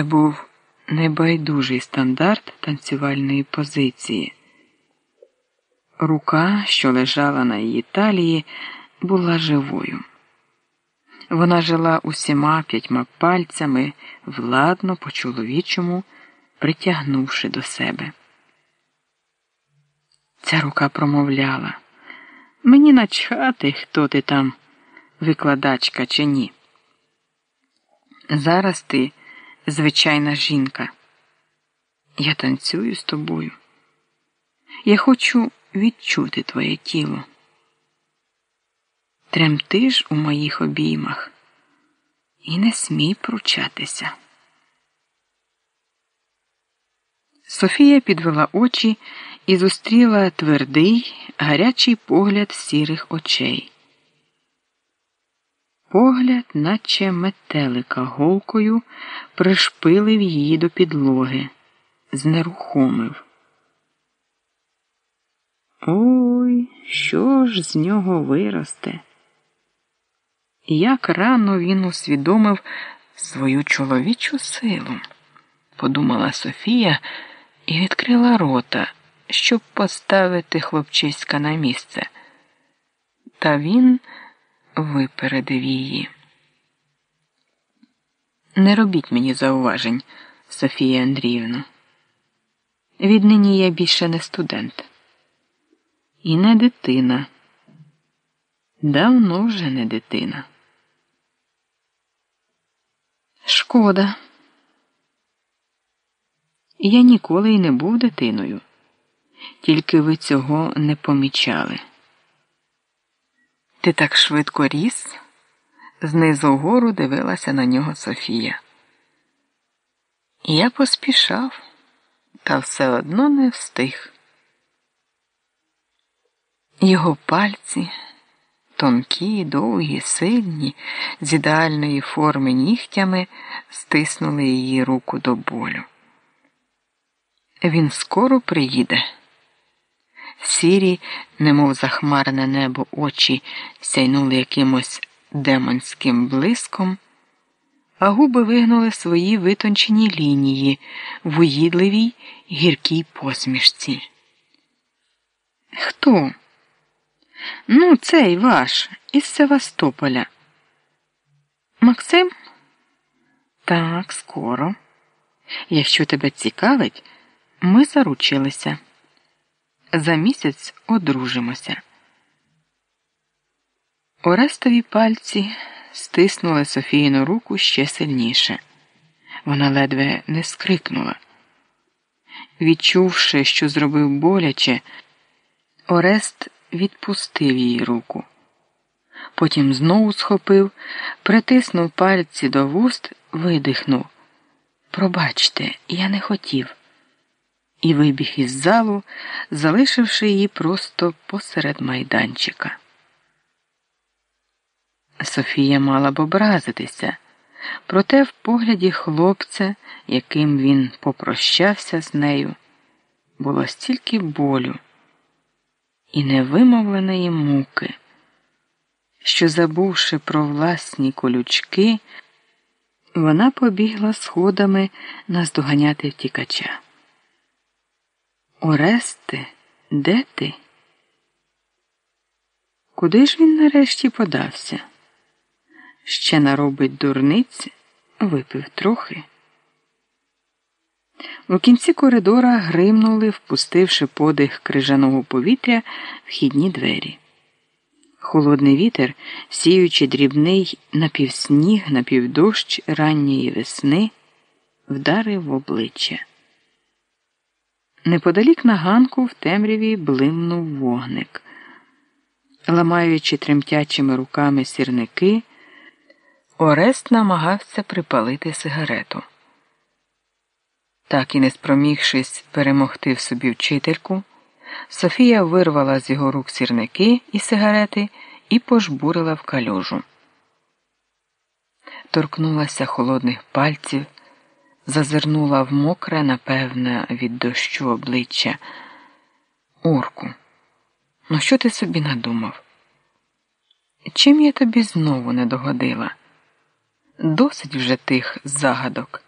Це був небайдужий стандарт танцювальної позиції. Рука, що лежала на її талії, була живою. Вона жила усіма п'ятьма пальцями, владно по чоловічому, притягнувши до себе. Ця рука промовляла мені начхати, хто ти там, викладачка чи ні. Зараз ти звичайна жінка. Я танцюю з тобою. Я хочу відчути твоє тіло. Тремтиш у моїх обіймах і не смій пручатися. Софія підвела очі і зустріла твердий, гарячий погляд сірих очей. Погляд, наче метелика голкою, пришпилив її до підлоги, знерухомив. Ой, що ж з нього виросте? Як рано він усвідомив свою чоловічу силу, подумала Софія і відкрила рота, щоб поставити хлопчиська на місце. Та він випередив її. Не робіть мені зауважень, Софія Андріївна. Віднині я більше не студент. І не дитина. Давно вже не дитина. Шкода. Я ніколи й не був дитиною, тільки ви цього не помічали. Ти так швидко ріс? Знизу вгору дивилася на нього Софія. Я поспішав, та все одно не встиг. Його пальці, тонкі, довгі, сильні, з ідеальної форми нігтями, стиснули її руку до болю. Він скоро приїде. Сірі, немов захмарене небо, очі сяйнули якимось демонським блиском, а губи вигнули свої витончені лінії в уїдливій гіркій посмішці. Хто? Ну, цей ваш із Севастополя. Максим? Так, скоро. Якщо тебе цікавить, ми заручилися. За місяць одружимося. Орестові пальці стиснули Софіїну руку ще сильніше. Вона ледве не скрикнула. Відчувши, що зробив боляче, Орест відпустив її руку. Потім знову схопив, притиснув пальці до вуст, видихнув. Пробачте, я не хотів. І вибіг із залу, залишивши її просто посеред майданчика. Софія мала б образитися, проте в погляді хлопця, яким він попрощався з нею, було стільки болю і невимовленої муки, що, забувши про власні колючки, вона побігла сходами наздоганяти втікача. Оресте, де ти? Куди ж він нарешті подався? Ще наробить дурниць, випив трохи. У кінці коридора гримнули, впустивши подих крижаного повітря вхідні двері. Холодний вітер, сіючи дрібний напівсніг, напівдощ ранньої весни, вдарив в обличчя. Неподалік на ганку в темряві блимнув вогник. Ламаючи тремтячими руками сірники, Орест намагався припалити сигарету. Так і не спромігшись перемогти в собі вчительку, Софія вирвала з його рук сірники і сигарети і пожбурила в калюжу. Торкнулася холодних пальців, зазирнула в мокре, напевне, від дощу обличчя. Орку, ну що ти собі надумав? Чим я тобі знову не догодила? Досить вже тих загадок.